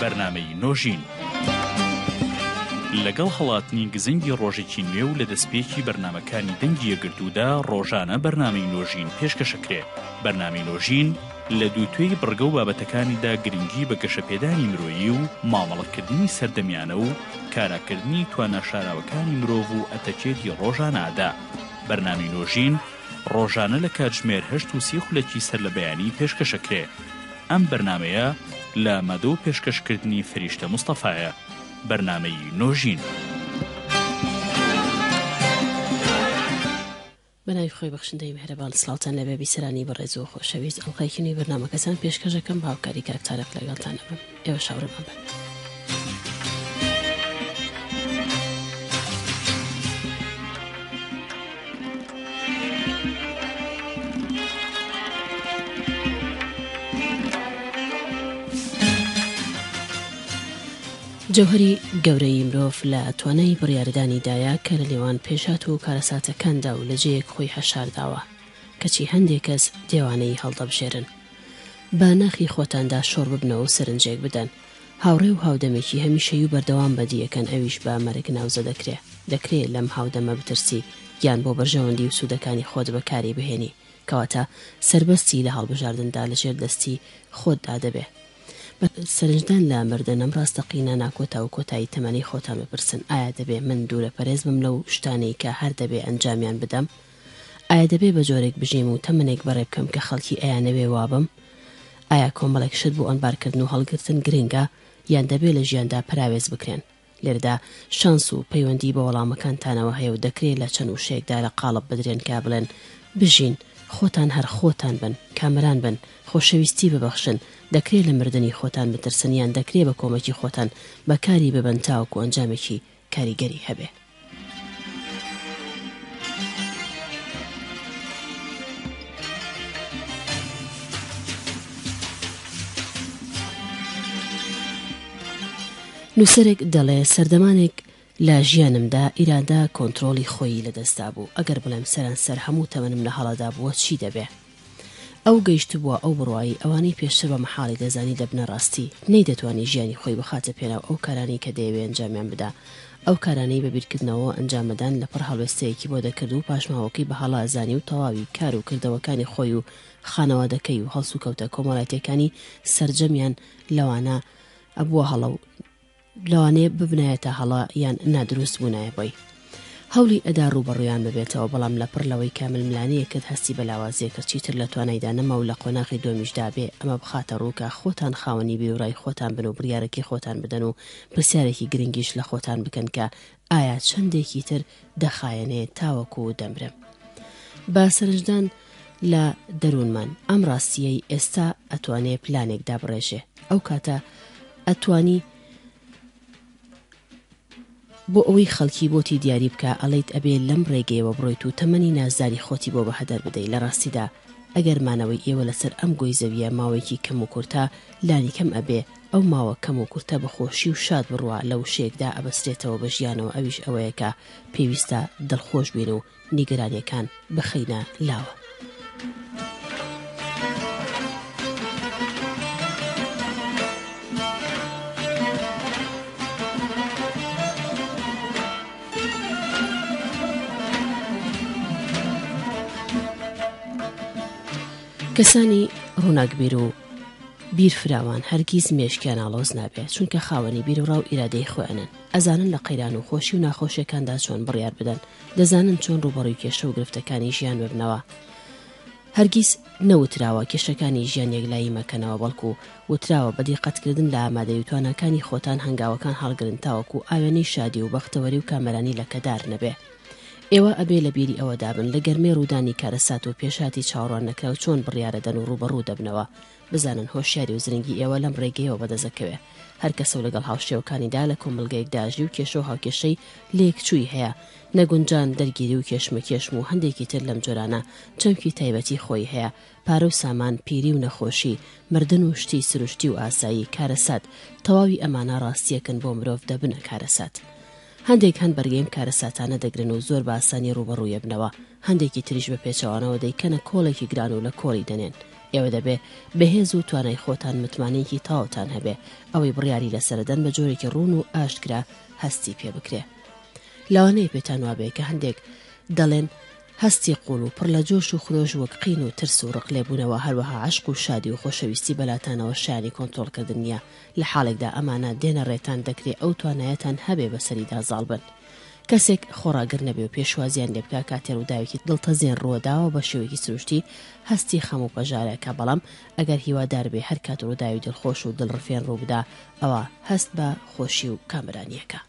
بەرنامەی نۆژین لەگەڵ هەڵاتنی گزنگی ڕۆژێکی نوێ و لە دەستپێکی بەرنمەکانی دەنگی یەگرتوودا ڕۆژانە بەرنامەی نۆژین پێشکەشەکرێ بەرنامی نۆژین لە دوو توێی بڕگە و بابەتەکانیدا گرنگی بە گەشەپێدانی مرۆیی و مامەڵەکردنی سەردەمیانە و کاراکردنی تواناشاراوەکانی مرۆڤ و ئەتەکێتی ڕۆژانەدا بەرنامی نۆژین ڕۆژانە لە کاتژمێر هەشت و سی خولەکی سەر لە بەیانی پێشکەشەکرێ ئەم بەرنامەیە لە مەدۆ و پێشکەشکردنی فەریشتە مستەفایە بەرنامەی نۆژین. بەناوی خۆی بەخشندەی مهرەبان سلاوتان لەبێ بیسەرانی بەڕێز و خۆشەویست ئەڵقەیەکی نوی بەرنامەکەتان پێشکەشەکەم بە هاوکاری کاک تارق لەگەڵتان ئەبم. ئێوەش هاوڕێمان بن. جەوهەری گەورەیی مرۆڤ لە توانای بڕیاردانی دایە کە لە نێوان پێشات و کارەساتەکاندا و لە جێیەک خۆی حەشارداوە کەچی هەندێک کەس دێوانەیی هەڵدەبژێرن با ناخی خۆتاندا شۆڕ ببنەوە و سەرنجێک بدەن. هاوڕێ و هاودەمێکی هەمیشەیی و بەردەوام بەدیەکەن ئەویش بە مەرگ ناوزە دەکرێ. دەکرێ لەم هاودەمە بترسی، گیان بۆ بەرژەوەندی و سوودەکانی خۆت بەکاری بهێنی. کەواتە سەربەستی لە هەڵبژاردندا لە ژێر دەستی خۆتدا دەبێ. بە سەرنجدان لە مردن ئەم ڕاستەقینە ناکۆتا و کۆتایی تەمەنی خۆتان بپرسن، ئایا دەبێ من دوورەپەرێز بم لەو شتانەی کە هەر دەبێ ئەنجامیان بدەم؟ ئایا دەبێ بە جۆرێک بژیم و تەمەنێک بەڕێ بکەم کە خەڵکی ئەیانەوێ وا بم؟ ئایا کۆمەڵێک شت بۆ ئەنبارکردن و هەڵگرتن گرنگە یان دەبێ لە ژیاندا پەراوێز بکرێن؟ لێرەدا شانس و پەیوەندی بە وەڵامەکانتانەوە هەیە و دەکرێ لە چەند وشەیەکدا لە قاڵب بدرێن کە بڵێن، بژین، خۆتان هەر خۆتان بن، کامەران بن، خۆشەویستی ببەخشن، دەکرێ لە مردنی خۆتان بترسن یان دەکرێ بە کۆمەکی خۆتان بەکاری ببەن تاوەکو ئەنجامێکی کاریگەری هەبێ. نووسەرێک دەڵێ سەردەمانێک لە ژیانمدا ئیرادە کۆنترۆڵی خۆیی لەدەستدا بوو، ئەگەر بڵێم سەرانسەر هەموو تەمەنم لە هەڵەدا بووە چی دەبێ؟ ئەو گەیشتبووە ئەو بڕوایەی ئەوانەی پێشتر بە مەحاڵی دەزانی دەبنە ڕاستی، نەیدەتوانی ژیانی خۆی بخاتە پێناو ئەو کارانەی کە دەیەوێ ئەنجامیان بدا، ئەو کارانەی بە بیرکردنەوەوە ئەنجامدان لەپڕ هەڵوێستەیەکی بۆ دەکرد و پاشماوەکەی بە هەڵە ئەزانی و تەواوی کار و کردەوەکانی خۆی و خانەوادەکەی و هەڵسوکەوتە کۆمەڵایەتیەکانی سەرجەمیان لەوانە ئەبووە هەڵە و لەوانەیە ببنایەتە هەڵە یان نادروست بوونایە بۆی هەوڵی ئەدا ڕوبەڕویان ببێتەوە بەڵام لە پڕ لەوەی کە ململانەیەکت هەستی بە لاوازیەکە چیتر لە توانایدا نەما و لە قۆناغی دومیشدا بێ ئەمە بخاتە ڕوو کە خۆتان خاوەنی بیروڕای خۆتان بن و بڕیارەکەی خۆتان بدەن و پرسیارێکی گرنگیش لە خۆتان بکەن کە ئایا چەندێکی تر دەخایەنێ تاوەکو دەمرم بە سەرنجدان لە دەروونمان ئەم ڕاستیەی ئێستا ئەتوانێ پلانێک دابڕێژێ ئەو کاتە ئەتوانی بۆ ئەوەی خەڵکی بۆتی دیاری بکە ئەڵیت ئەبێ لەم ڕێگەیەوە بڕۆیت و تەمەنی نازداری خۆتی بۆ بەهەدەر بدەی لە ڕاستیدا ئەگەر مانەوەی ئێوە لەسەر ئەم گۆی زەویە ماوەیەکی کەم و کورتە لانی کەم ئەبێ ئەو ماوە کەم و کورتە بەخۆشی و شاد بڕوا لە وشەیەکدا ئەبەسرێتەوە بە ژیانەوە ئەویش ئەوەیە کە پێویستە دڵخۆش بین و نیگەرانیەکان بخەینە لاوە. کەسانی ڕووناکبیر و بیرفراوان هەرگیز مێشکیان ئاڵۆز نابێت چونکە خاوەنی بیرڕا و ئیرادەی خۆیانن ئەزانن لە قەیران و خۆشی و ناخۆشیەکاندا چۆن بڕیار بدەن دەزانن چۆن ڕوبەڕوی کێشە و گرفتەکانی ژیان ببنەوە هەرگیز نەوتراوە کێشەکانی ژیان یەکلایی مەکەنەوە بەڵکو وتراوە بە دیقەتکردن لە ئامادەی و تواناکانی خۆتان هەنگاوەکان هەڵگرن تاوەکو ئاوێنەی شادی و بەختەوەری و کامەرانی لەکەدار نەبێ ئێوە ئەبێ لە بیری ئەوەدابن لە گەرمەی ڕوودانی کارەسات و پێشهاتی چاوەڕوان نەکراو چۆن بڕیارەدەن و ڕووبەڕوو دەبنەوە بزانن هۆشیاری و زرنگی ئێوە لەم ڕێگەیەوە بەدەست دەکەوێ. هەر کەسە و لەگەڵ هاوشێوەکانیدا لە کۆمەڵگەیەکدا ئەژی و کێشە و هاوکێشەی لێکچووی هەیە، نەگونجان، دەرگیری و کێشمەکێشم و هەندێکی تر لەم جۆرانە، چەمکی تایبەتی خۆی هەیە، پارە و سامان، پیری و نەخۆشی، مردن و شتی سروشتی و ئاسایی، کارەسات، تەواوی ئەمانە ڕاستییەکن بۆ مرۆڤ دەبنە کارەسات. هەندێک هەن بەرگەی ئەم کارەساتانە دەگرن و زۆر بە ئاسانی ڕووبەڕوویەبنەوە، هەندێکی تریش بە پێچەوانەوە دەیکەنە کۆڵێکی گران و لە کۆڵی دەنێن. ئێوە دەبێ بەهێز و توانای خۆتان متمانەیەکی تەواوتان هەبێ، ئەوەی بڕیاری لەسەرەدەن بە جۆرێکی ڕوون و ئاشکرا هەستی پێ بکرێ. لەوانەیە پێتان وابێ کە هەندێک دەڵێن، هەستی قووڵ و پڕ لە جۆش و خرۆش وەک قین و ترس و ڕق لێبوونەوە، هەروەها عەشق و شادی و خۆشەویستی بەلاتانەوە شایانی کۆنترۆڵکردن نییە، لە حاڵێکدا ئەمانە دێنە ڕێتان دەکرێ ئەو توانایەتان هەبێ بەسەریدا زاڵ بن کەسێک خۆڕاگر نەبێ و پێشوازیان لێ بکا کاتێ ڕووداوێکی دڵتەزێن ڕووەداوە بە شێوەیەکی سروشتی هەستی خەم و پەژارە ئەکا بەڵام ئەگەر هیوادار بێ هەر کات ڕووداوی دڵخۆش و دڵڕفێن ڕوو بدا ئەوا هەست بە خۆشی و کامرانی ئەکا.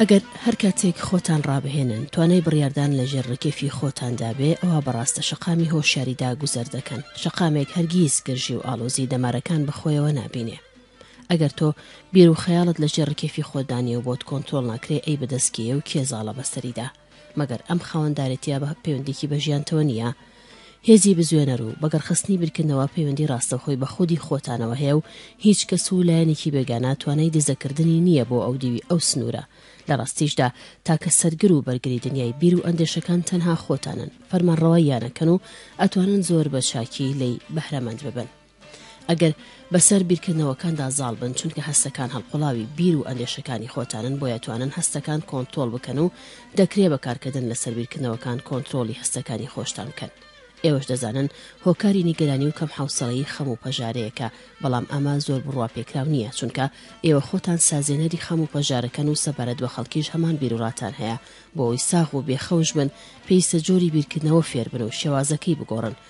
ئەگەر هەر کاتێک خۆتان ڕابهێنن توانای بڕیاردان لە ژێر ڕکێفی خۆتاندا بێ ئەوە بەڕاستە شەقامی هۆشیاریدا گوزەر دەکەن شەقامێک هەرگیز گرژی و ئالۆزی دەمارەکان بەخۆیەوە نابینێ ئەگەر تۆ بیر و خەیاڵت لە ژێر ڕکێفی خۆتدا نیە و بۆت کۆنترۆڵ ناکرێ ئەی بەدەست کێیە و کێ زاڵە بەسەریدا مەگەر ئەم خاوەندارێتیە بە پەیوەندیکی بە ژیانتەوە نییە هێزی بزوێنەر و بەگەڕخستنی بیرکردنەوە پەیوەندی ڕاستەوخۆی بە خودی خۆتانەوە هەیە و هیچ کەس و لایەنێکی بێگانە توانای دزەکردنی نییە بۆ ئەو دیوی ئەو سنوورە لە ڕاستیشدا تاکە سەرگر و بەرگری دنیای بیر و ئەندێشەکان تەنها خۆتانن فەرمانڕەواییانەکەن و ئەتوانن زۆر بە چاکی لێی بەهرەمەند ببن ئەگەر بەسەر بیرکردنەوەکاندا زاڵ بن، چونکە هەستەکان هەڵقوڵاوی بیر و ئەندێشەکانی خۆتانن، بۆیە توانن هەستەکان کۆنترۆڵ بکەن و دەکرێ بە کارکردن لەسەر بیرکردنەوەکان کۆنترۆڵی هەستەکانی خۆشتان بکەن. ئێوەش دەزانن هۆکاری نیگەرانی و کەم حەوسەڵەیی خەم و پەژارەیەکە، بەڵام ئەمە زۆر بڕواپێکراو نییە، چونکە ئێوە خۆتان سازێنەری خەم و پەژارەکەن و سەبارەت بە خەڵکیش هەمان بیروڕاتان هەیە، بۆ ئەوەی ساغ و بێ خەوش بن پێویستە جۆری بیرکردنەوە فێر بن و شێوازەکەی بگۆڕن،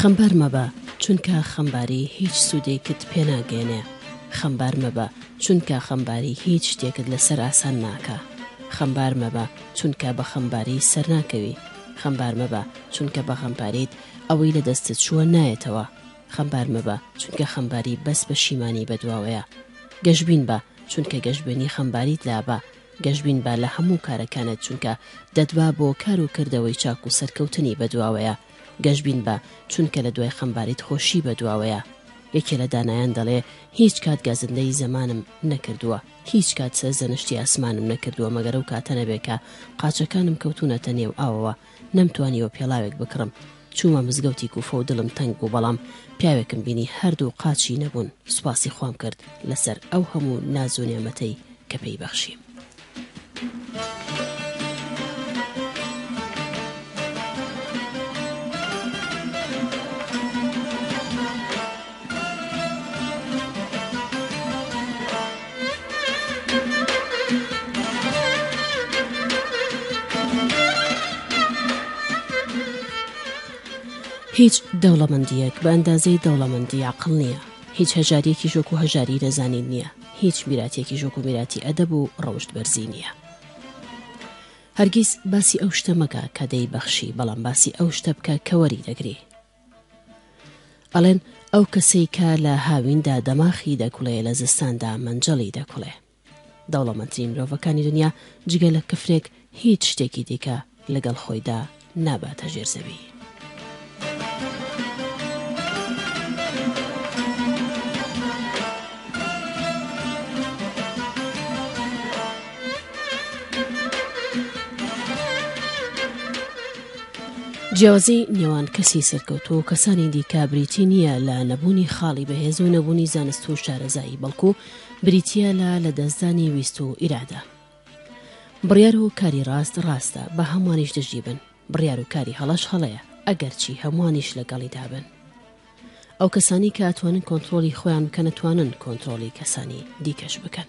خەمبار مەبە چونکە خەمباری هیچ سوودێکت پێناگەێنێ خەمبار مەبە چونکە خەمباری هیچ شتێکت لەسەر ئاسان ناکە خەمبار مەبە چونکە بە خەمباری سەرناکەوی خەمبار مەبە چونکە بە خەمپاریت ئەوەی لە دەستت چووە نایەتەوە خەمبار مەبە چونکە خەمباری بەس بە شیمانی بەدواوەیە گەشببین بە چونکە گەشبینی خەمباریت لابا گەشبین با لە هەموو کارەکانت چونکە دەتبا بۆ کار و کردەوەی چاک و سەرکەوتنی بەدواوەیە گەشبین بە چونکە لە دوای خەمباریت خۆشی بەدواوەیە یەکێ لە دانایان دەڵێ هیچ کات گەزندەی زەمانم نەکردووە هیچ کات سەرزەنشتی ئاسمانم نەکردووە مەگەر ئەو کاتە نەبێ کە قاچەکانم کەوتوونەتە نێو ئاوەوە نەمتوانیوە پێڵاوێک بکڕم چوومە مزگەوتی کوفە و دڵم تەنگ بوو بەڵام پیاوێکم بینی هەردوو قاچی نەبوون سوپاسی خوام کرد لەسەر ئەو هەموو ناز و نێمەتەی کە پێی بەخشیم. هیچ دەوڵەمەندییەک بە ئەندازەی دەوڵەمەندی عەقڵ نییە، هیچ هەژارییەکیش وەکو هەژاریی نەزانین نییە، هیچ میراتێکیش وەکو میراتی ئەدەب و ڕەوشت بەرزی نییە. هەرگیز باسی ئەو شتە مەکە کە دەیبەخشی، بەڵام باسی ئەو شتە بکە کە وەریدەگری. ئەڵێن ئەو کەسەی کە لە هاویندا دەماخی دەکوڵێ لە زستاندا مەنجەڵی دەکوڵێ. دەوڵەمەندترین مرۆڤەکانی دنیا جگە لە کفرێک هیچ شتێکی دیکە لەگەڵ خۆیدا ناباتە ژێر زەوی. جیاوازی نێوان کەسی سەرکەوتوو و کەسانی دیکە بریتی نییە لە نەبوونی خاڵی بەهێز و نەبوونی زانست و شارەزایی بەڵکو بریتە لە لە دەستدانی ویست و ئیرادە بڕیار و کاری ڕاست ڕاستە بە هەمووانیش دژی بن بڕیار و کاری هەڵەش هەڵەیە ئەگەرچی هەمووانیش لەگەڵی دابن ئەو کەسانی کە ئەتوانن کۆنتترۆلی خۆیان بکەنەتوانن کۆنتترۆلی کەسانی دیکەش بکەن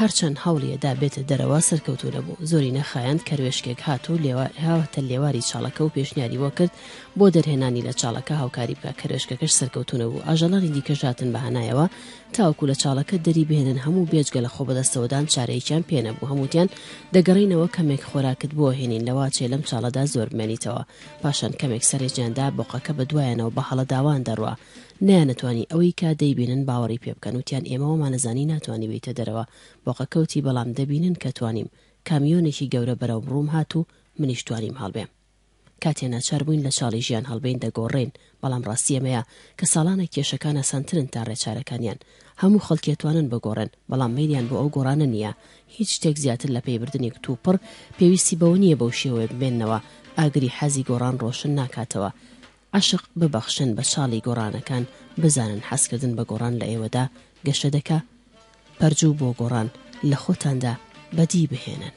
هەرچەند هەوڵیەدا بێتە دەرەوە سەرکەوتوو نەبوو، زۆری نەخایاند کەروێشکێک هات و هاتە لێواری چاڵەکە و پێشنیاری بۆ کرد بۆ دەرهێنانی لە چاڵەکە هاوکاری بکا، کەروێشکەکەش سەرکەوتوو نەبوو، ئاژەڵانی دیکەش هاتن بە هەنایەوە تاوەکو لە چاڵەکە دەری بهێنن هەموو بێجگە لە خۆبەدەستەوەدان چارەیەکیان پێ نەبوو هەمووتیان دەگەڕینەوە کەمێک خۆراکت بۆ هێنین لەواچێ لەم چاڵەدا زۆر بمێنیتەوە پاشان کەمێک سەرێکیان دا بۆقەکە بە دوایانەوە بە هەڵەداوان دەڕوا نەیانتوانی ئەوەی کە دەیبینن باوەڕی پێ بکەن وتیان ئێمە وامانەزانی ناتوانی بێیتە دەرەوە بۆقە کەوتی بەڵام دەبینن کە توانیم کامیۆنێکی گەورە بەرەوم ڕووم هات و منیش توانیم هەڵبێم کاتێ ناچار بووین لە چاڵی ژیان هەڵبێین دەگۆڕێین بەڵام ڕاستی ئەمەیە کە ساڵانە کێشەکان ئاسانترن تا ڕێچارەکانیان هەموو خەڵک یەتوانن بگۆڕێن بەڵام مەیلیان بۆ ئەو گۆڕانە نییە هیچ شتێک زیاتر لە پێی بردنی کتوپڕ پێویستی بەوە نییە بەو شێوەیە بمێنەوە ئاگری حەزی گۆڕان ڕۆشن ناکاتەوە عەشق ببەخشن بە چاڵی گۆڕانەکان بزانن حەزکردن بە گۆڕان لە ئێوەدا گەشە دەکا پەرجوو بۆ گۆڕان لە خۆتاندا بەدی بهێنن.